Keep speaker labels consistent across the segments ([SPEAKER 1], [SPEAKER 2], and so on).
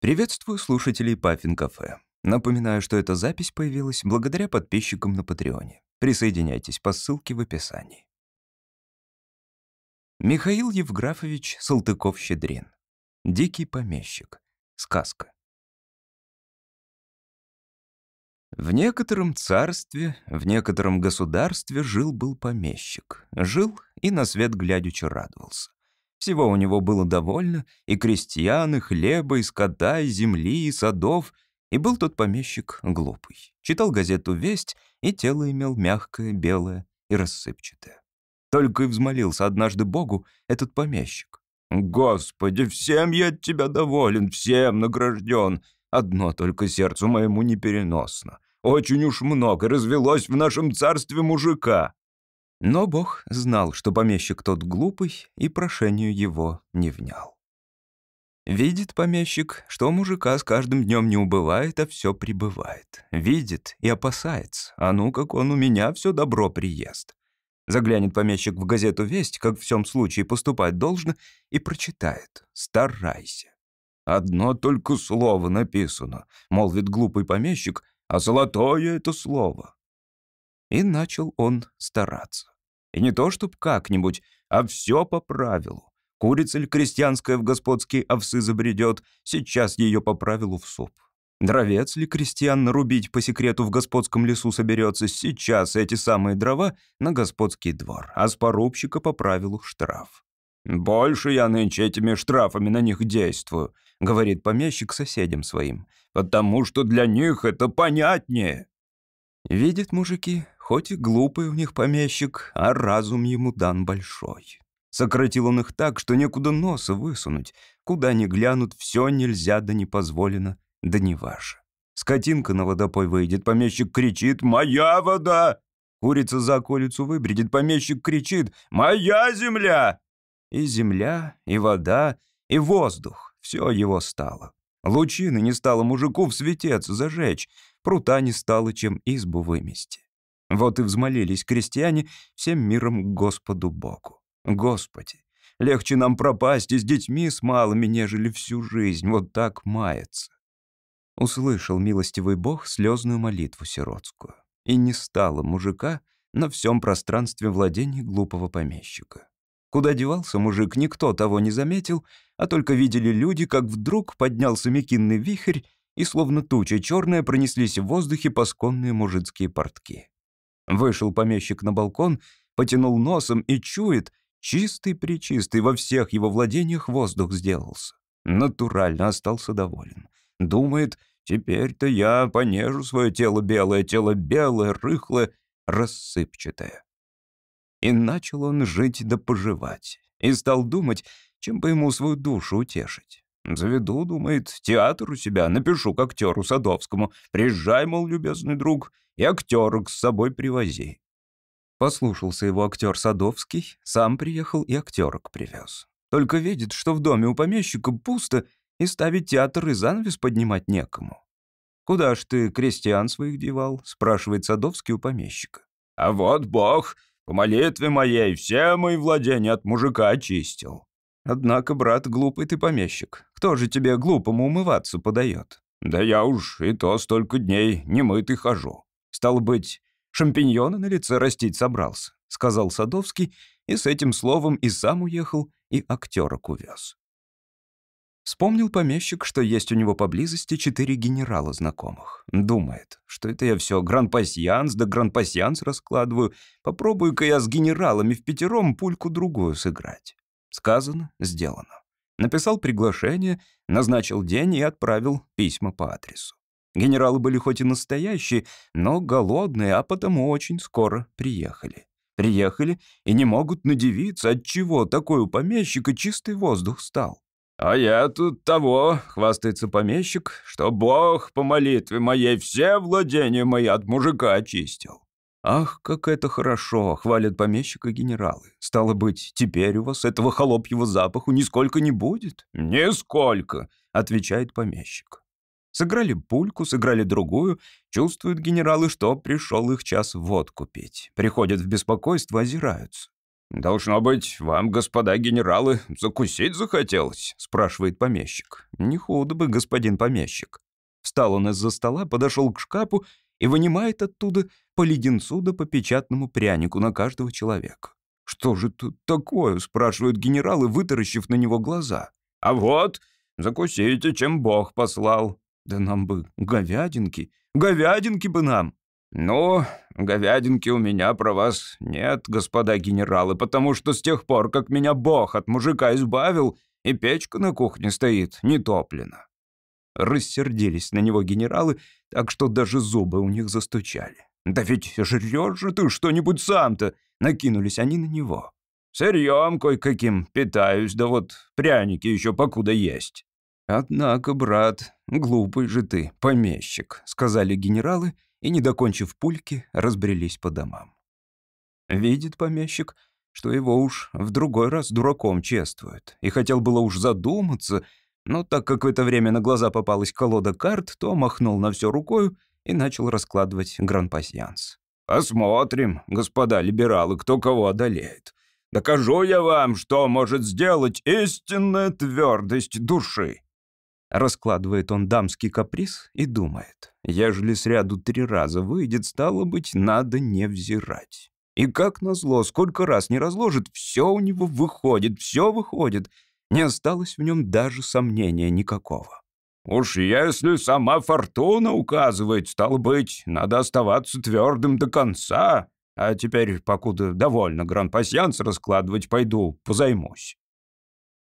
[SPEAKER 1] Приветствую слушателей Паффин Кафе. Напоминаю, что эта запись появилась благодаря подписчикам на Патреоне. Присоединяйтесь по ссылке в описании. Михаил Евграфович Салтыков-Щедрин. Дикий помещик. Сказка. В некотором царстве, в некотором государстве жил-был помещик. Жил и на свет глядячи радовался. Всего у него было довольно, и крестьян, и хлеба, и скота, и земли, и садов. И был тот помещик глупый. Читал газету «Весть», и тело имел мягкое, белое и рассыпчатое. Только и взмолился однажды Богу этот помещик. «Господи, всем я от тебя доволен, всем награжден. Одно только сердцу моему непереносно. Очень уж много развелось в нашем царстве мужика. Но Бог знал, что помещик тот глупый, и прошению его не внял. Видит помещик, что мужика с каждым днем не убывает, а все прибывает. Видит и опасается, а ну как он у меня все добро приест. Заглянет помещик в газету «Весть», как в всем случае поступать должно, и прочитает «Старайся». «Одно только слово написано», — молвит глупый помещик, «а золотое это слово». И начал он стараться. И не то чтоб как-нибудь, а все по правилу. Курица ли крестьянская в господские овсы забредет, сейчас ее по правилу в суп. Дровец ли крестьян нарубить по секрету в господском лесу соберется, сейчас эти самые дрова на господский двор, а с порубщика по правилу штраф. «Больше я нынче этими штрафами на них действую», — говорит помещик соседям своим, «потому что для них это понятнее». Видят мужики, Хоть и глупый у них помещик, а разум ему дан большой. Сократил он их так, что некуда носа высунуть. Куда ни глянут, все нельзя, да не позволено, да не ваше. Скотинка на водопой выйдет, помещик кричит «Моя вода!» Курица за околицу выбредет, помещик кричит «Моя земля!» И земля, и вода, и воздух — все его стало. Лучины не стало мужику в светец зажечь, прута не стало, чем избу вымести. Вот и взмолились крестьяне всем миром Господу Богу. Господи, легче нам пропасть и с детьми с малыми, нежели всю жизнь вот так мается. Услышал милостивый Бог слезную молитву сиротскую. И не стало мужика на всем пространстве владений глупого помещика. Куда девался мужик, никто того не заметил, а только видели люди, как вдруг поднялся мекинный вихрь, и словно туча черная пронеслись в воздухе пасконные мужицкие портки. Вышел помещик на балкон, потянул носом и чует, чистый-причистый во всех его владениях воздух сделался. Натурально остался доволен. Думает, теперь-то я понежу свое тело белое, тело белое, рыхлое, рассыпчатое. И начал он жить да поживать. И стал думать, чем бы ему свою душу утешить. Заведу, думает, театр у себя, напишу к актеру Садовскому. Приезжай, мол, любезный друг, и актерок с собой привози. Послушался его актер Садовский, сам приехал и актерок привез. Только видит, что в доме у помещика пусто, и ставить театр и занавес поднимать некому. «Куда ж ты крестьян своих девал?» — спрашивает Садовский у помещика. «А вот Бог по молитве моей все мои владения от мужика очистил». «Однако, брат, глупый ты помещик. Кто же тебе глупому умываться подает?» «Да я уж и то столько дней немытый хожу. Стало быть, шампиньоны на лице растить собрался, сказал Садовский, и с этим словом и сам уехал, и актерок увез. Вспомнил помещик, что есть у него поблизости четыре генерала знакомых. Думает, что это я все гран-пасьянс да гран-пасьянс раскладываю. Попробую-ка я с генералами в пятером пульку-другую сыграть. Сказано, сделано. Написал приглашение, назначил день и отправил письма по адресу. Генералы были хоть и настоящие, но голодные, а потому очень скоро приехали. Приехали и не могут надевиться, отчего такой у помещика чистый воздух стал. «А я тут того», — хвастается помещик, «что Бог по молитве моей все владения мои от мужика очистил». «Ах, как это хорошо!» — хвалят помещика генералы. «Стало быть, теперь у вас этого холопьего запаху нисколько не будет?» «Нисколько!» — отвечает помещик. Сыграли пульку, сыграли другую. Чувствуют генералы, что пришел их час водку пить. Приходят в беспокойство, озираются. «Должно быть, вам, господа генералы, закусить захотелось?» — спрашивает помещик. «Не худо бы, господин помещик». Встал он из-за стола, подошел к шкафу и вынимает оттуда по леденцу да по печатному прянику на каждого человека. «Что же тут такое?» — спрашивают генералы, вытаращив на него глаза. «А вот, закусите, чем Бог послал». «Да нам бы говядинки, говядинки бы нам!» «Ну, говядинки у меня про вас нет, господа генералы, потому что с тех пор, как меня Бог от мужика избавил, и печка на кухне стоит, не топлена». Рассердились на него генералы, так что даже зубы у них застучали. «Да ведь жрешь же ты что-нибудь сам-то!» Накинулись они на него. «Сырьем кое-каким питаюсь, да вот пряники еще покуда есть». «Однако, брат, глупый же ты, помещик», — сказали генералы, и, не докончив пульки, разбрелись по домам. Видит помещик, что его уж в другой раз дураком чествуют, и хотел было уж задуматься, но так как в это время на глаза попалась колода карт, то махнул на все рукою и начал раскладывать гран-пасьянс. «Посмотрим, господа либералы, кто кого одолеет. Докажу я вам, что может сделать истинная твердость души». Раскладывает он дамский каприз и думает. Ежели сряду три раза выйдет, стало быть, надо не взирать. И как назло, сколько раз не разложит, все у него выходит, все выходит. Не осталось в нем даже сомнения никакого. Уж если сама фортуна указывает, стало быть, надо оставаться твердым до конца. А теперь, покуда довольно гран-пасьянс раскладывать, пойду позаймусь.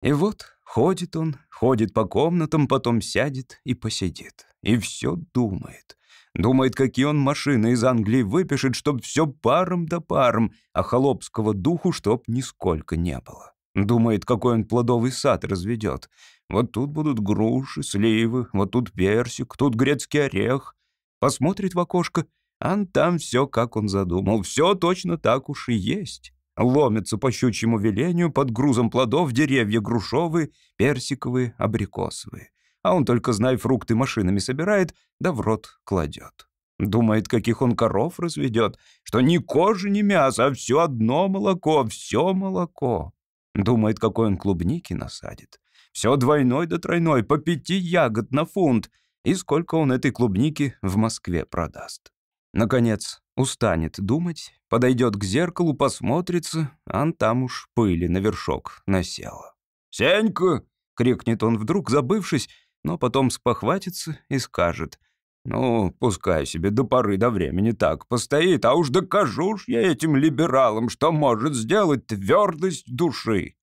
[SPEAKER 1] И вот ходит он, ходит по комнатам, потом сядет и посидит. И все думает. Думает, какие он машины из Англии выпишет, чтоб все паром да паром, а холопского духу чтоб нисколько не было. Думает, какой он плодовый сад разведет. Вот тут будут груши, сливы, вот тут персик, тут грецкий орех. Посмотрит в окошко, а там все, как он задумал. Все точно так уж и есть. Ломятся по щучьему велению под грузом плодов деревья грушовые, персиковые, абрикосовые. А он только, знай, фрукты машинами собирает, да в рот кладет. Думает, каких он коров разведет, что ни кожи, ни мяса, а все одно молоко, все молоко. Думает, какой он клубники насадит. Все двойной да тройной, по пяти ягод на фунт. И сколько он этой клубники в Москве продаст. Наконец, устанет думать, подойдет к зеркалу, посмотрится, а там уж пыли на вершок насела. «Сенька!» — крикнет он вдруг, забывшись, но потом спохватится и скажет. «Ну, пускай себе до поры до времени так постоит, а уж докажу ж я этим либералам, что может сделать твердость души».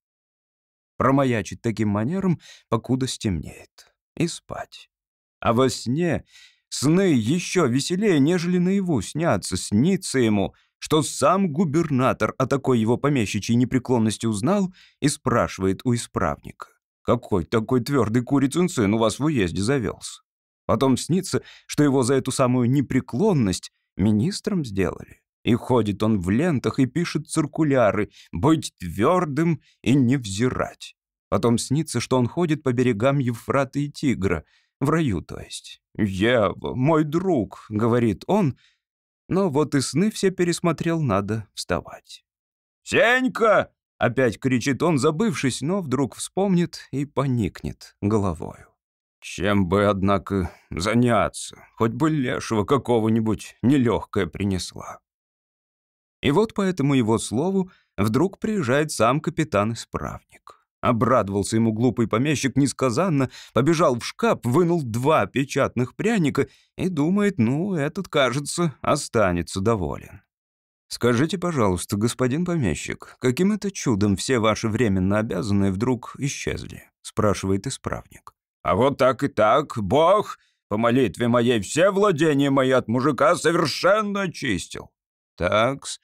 [SPEAKER 1] Промаячит таким манером, покуда стемнеет. И спать. А во сне Сны еще веселее, нежели наяву снятся, снится ему, что сам губернатор о такой его помещичьей непреклонности узнал и спрашивает у исправника. «Какой такой твердый курицын сын у вас в уезде завелся?» Потом снится, что его за эту самую непреклонность министром сделали. И ходит он в лентах и пишет циркуляры «Быть твердым и не взирать». Потом снится, что он ходит по берегам Евфрата и Тигра, в раю, то есть. «Ева, мой друг», — говорит он, но вот и сны все пересмотрел, надо вставать. «Сенька!» — опять кричит он, забывшись, но вдруг вспомнит и поникнет головою. Чем бы, однако, заняться? Хоть бы лешего какого-нибудь нелегкое принесла. И вот по этому его слову вдруг приезжает сам капитан-исправник. Обрадовался ему глупый помещик несказанно, побежал в шкаф, вынул два печатных пряника и думает, ну, этот, кажется, останется доволен. «Скажите, пожалуйста, господин помещик, каким это чудом все ваши временно обязанные вдруг исчезли?» — спрашивает исправник. «А вот так и так, Бог, по молитве моей, все владения мои от мужика совершенно очистил». «Такс,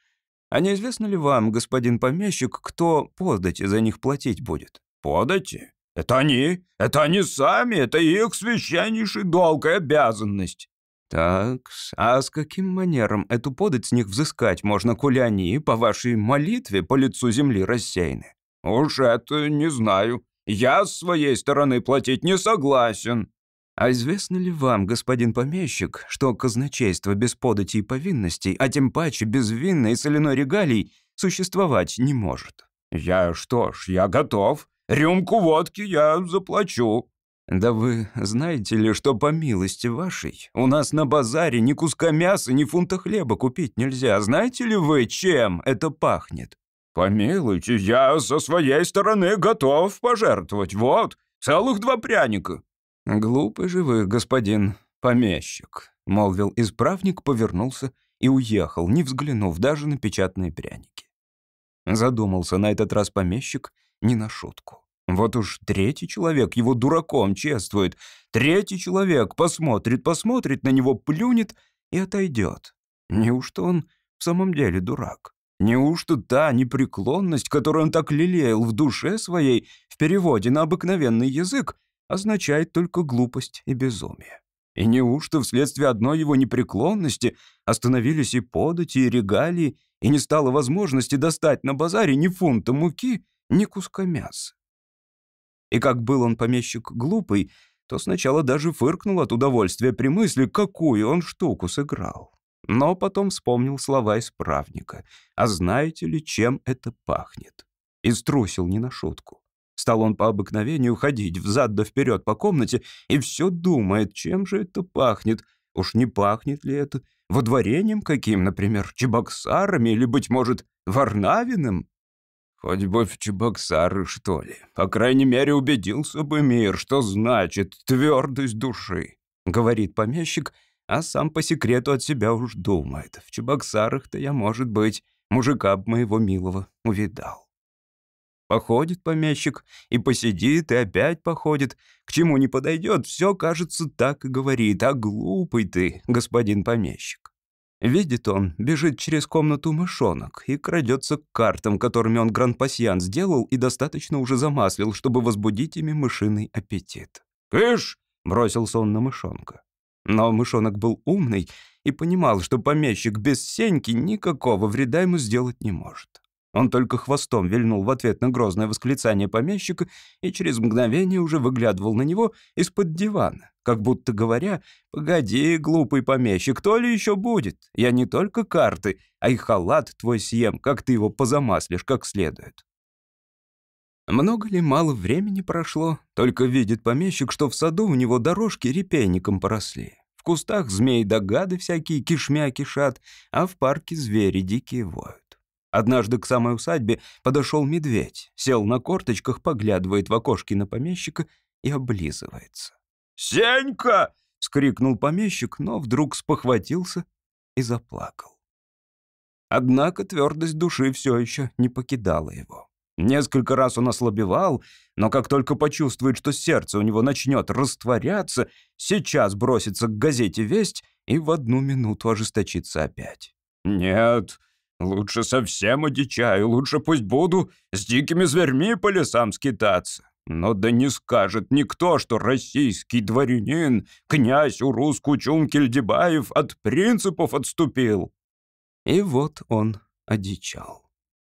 [SPEAKER 1] а неизвестно ли вам, господин помещик, кто подати за них платить будет? Подати? Это они. Это они сами. Это их священнейший долг и обязанность. Так, а с каким манером эту подать с них взыскать можно, коли они, по вашей молитве, по лицу земли рассеяны? Уж это не знаю. Я с своей стороны платить не согласен. А известно ли вам, господин помещик, что казначейство без подати и повинностей, а тем паче без винной и соляной регалий, существовать не может.
[SPEAKER 2] «Я что ж, я готов. Рюмку водки я заплачу».
[SPEAKER 1] «Да вы знаете ли, что по милости вашей у нас на базаре ни куска мяса, ни фунта хлеба купить нельзя? Знаете ли вы, чем это пахнет?»
[SPEAKER 2] «Помилуйте, я со своей стороны готов пожертвовать. Вот, целых два пряника».
[SPEAKER 1] «Глупый же вы, господин помещик», — молвил исправник, повернулся и уехал, не взглянув даже на печатные пряники. Задумался на этот раз помещик не на шутку. Вот уж третий человек его дураком чествует. Третий человек посмотрит, посмотрит на него, плюнет и отойдет. Неужто он в самом деле дурак? Неужто та непреклонность, которую он так лелеял в душе своей, в переводе на обыкновенный язык, означает только глупость и безумие? И неужто вследствие одной его непреклонности остановились и подати, и регалии, и не стало возможности достать на базаре ни фунта муки, ни куска мяса? И как был он помещик глупый, то сначала даже фыркнул от удовольствия при мысли, какую он штуку сыграл. Но потом вспомнил слова исправника. «А знаете ли, чем это пахнет?» И струсил не на шутку. Стал он по обыкновению ходить взад да вперед по комнате и все думает, чем же это пахнет. Уж не пахнет ли это водворением каким, например, чебоксарами или, быть может, варнавиным? Хоть бы в Чебоксары, что ли. По крайней мере, убедился бы мир, что значит твердость души, говорит помещик, а сам по секрету от себя уж думает. В Чебоксарах-то я, может быть, мужика б моего милого увидал. Походит помещик и посидит, и опять походит. К чему не подойдет, все, кажется, так и говорит. А глупый ты, господин помещик. Видит он, бежит через комнату мышонок и крадется к картам, которыми он гран-пасьян сделал и достаточно уже замаслил, чтобы возбудить ими мышиный аппетит.
[SPEAKER 2] «Кыш!»
[SPEAKER 1] — бросился он на мышонка. Но мышонок был умный и понимал, что помещик без сеньки никакого вреда ему сделать не может. Он только хвостом вильнул в ответ на грозное восклицание помещика и через мгновение уже выглядывал на него из-под дивана, как будто говоря, «Погоди, глупый помещик, кто ли еще будет? Я не только карты, а и халат твой съем, как ты его позамаслишь как следует». Много ли мало времени прошло, только видит помещик, что в саду у него дорожки репейником поросли. В кустах змеи да всякие кишмя кишат, а в парке звери дикие воют. Однажды к самой усадьбе подошел медведь, сел на корточках, поглядывает в окошки на помещика и облизывается.
[SPEAKER 2] «Сенька!» — скрикнул
[SPEAKER 1] помещик, но вдруг спохватился и заплакал. Однако твердость души все еще не покидала его. Несколько раз он ослабевал, но как только почувствует, что сердце у него начнет растворяться, сейчас бросится к газете «Весть» и в одну минуту ожесточится опять.
[SPEAKER 2] «Нет, Лучше совсем одичаю, лучше пусть буду с дикими зверьми по лесам скитаться. Но да не скажет никто, что российский дворянин, князь Урус Кучун Кельдебаев от принципов отступил.
[SPEAKER 1] И вот он одичал.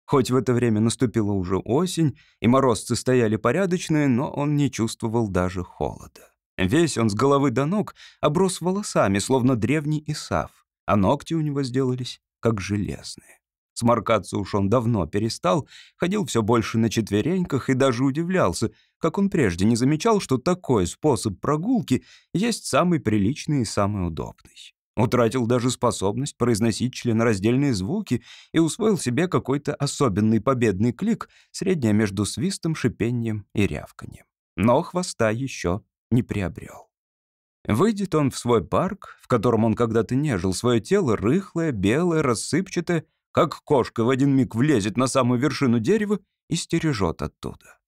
[SPEAKER 1] Хоть в это время наступила уже осень, и морозцы стояли порядочные, но он не чувствовал даже холода. Весь он с головы до ног оброс волосами, словно древний Исав, а ногти у него сделались как железные. Сморкаться уж он давно перестал, ходил все больше на четвереньках и даже удивлялся, как он прежде не замечал, что такой способ прогулки есть самый приличный и самый удобный. Утратил даже способность произносить членораздельные звуки и усвоил себе какой-то особенный победный клик, среднее между свистом, шипением и рявканьем. Но хвоста еще не приобрел. Выйдет он в свой парк, в котором он когда-то нежил свое тело, рыхлое, белое, рассыпчатое, как кошка в один миг влезет на самую вершину дерева и стережет оттуда.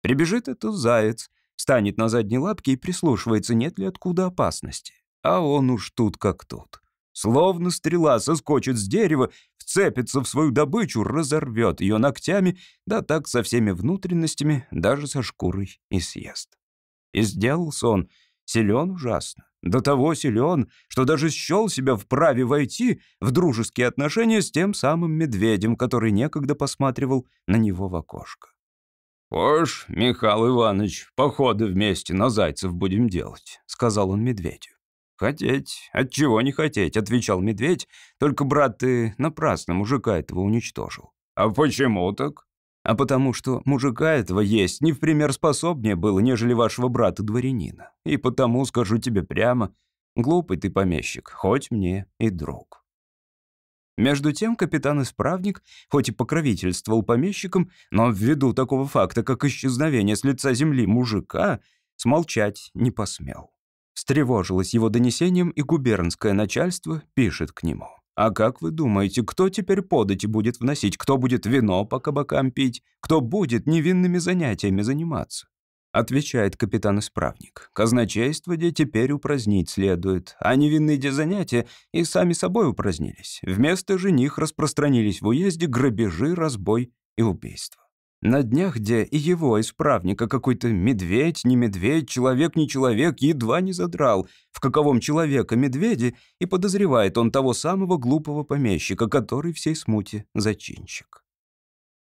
[SPEAKER 1] Прибежит этот заяц, станет на задние лапки и прислушивается, нет ли откуда опасности. А он уж тут как тут. Словно стрела соскочит с дерева, вцепится в свою добычу, разорвет ее ногтями, да так со всеми внутренностями, даже со шкурой и съест. И сделался он Силен ужасно. До того силен, что даже счел себя вправе войти в дружеские отношения с тем самым медведем, который некогда посматривал на него в окошко.
[SPEAKER 2] «Уж, Михаил Иванович, походы вместе на зайцев будем делать», — сказал он медведю.
[SPEAKER 1] «Хотеть? Отчего не хотеть?» — отвечал медведь. «Только, брат, ты напрасно мужика этого уничтожил.
[SPEAKER 2] А почему так?
[SPEAKER 1] А потому что мужика этого есть не в пример способнее было, нежели вашего брата-дворянина. И потому скажу тебе прямо, глупый ты помещик, хоть мне и друг. Между тем капитан-исправник, хоть и покровительствовал помещикам, но ввиду такого факта, как исчезновение с лица земли мужика, смолчать не посмел. Встревожилось его донесением, и губернское начальство пишет к нему. «А как вы думаете, кто теперь подати будет вносить? Кто будет вино по кабакам пить? Кто будет невинными занятиями заниматься?» Отвечает капитан-исправник. «Казначейство где теперь упразднить следует, а невинные де занятия и сами собой упразднились. Вместо же них распространились в уезде грабежи, разбой и убийства. На днях, где и его исправника какой-то медведь, не медведь, человек, не человек, едва не задрал, в каковом человека медведи, и подозревает он того самого глупого помещика, который всей смуте зачинщик.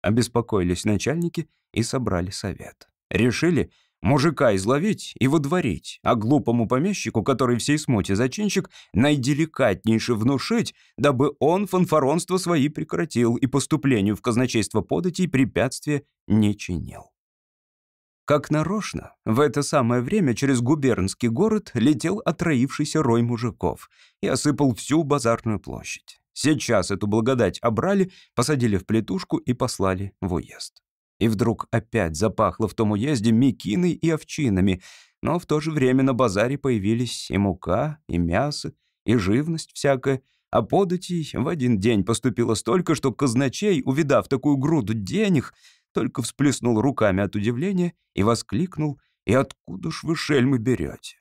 [SPEAKER 1] Обеспокоились начальники и собрали совет. Решили — Мужика изловить и водворить, а глупому помещику, который всей смуте зачинщик, найделикатнейше внушить, дабы он фанфаронство свои прекратил и поступлению в казначейство податей препятствия не чинил. Как нарочно, в это самое время через губернский город летел отроившийся рой мужиков и осыпал всю базарную площадь. Сейчас эту благодать обрали, посадили в плетушку и послали в уезд. И вдруг опять запахло в том уезде мекиной и овчинами, но в то же время на базаре появились и мука, и мясо, и живность всякая, а податей в один день поступило столько, что казначей, увидав такую груду денег, только всплеснул руками от удивления и воскликнул «И откуда ж вы шельмы берете?»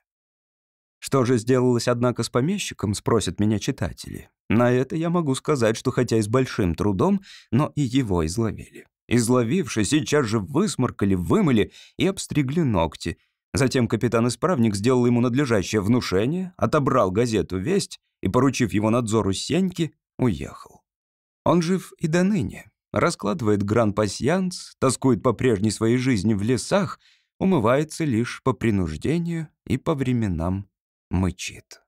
[SPEAKER 1] Что же сделалось, однако, с помещиком, спросят меня читатели. На это я могу сказать, что хотя и с большим трудом, но и его изловили. Изловивши, сейчас же высморкали, вымыли и обстригли ногти. Затем капитан-исправник сделал ему надлежащее внушение, отобрал газету «Весть» и, поручив его надзору Сеньки, уехал. Он жив и до ныне. Раскладывает гран-пасьянс, тоскует по прежней своей жизни в лесах, умывается лишь по принуждению и по временам мычит.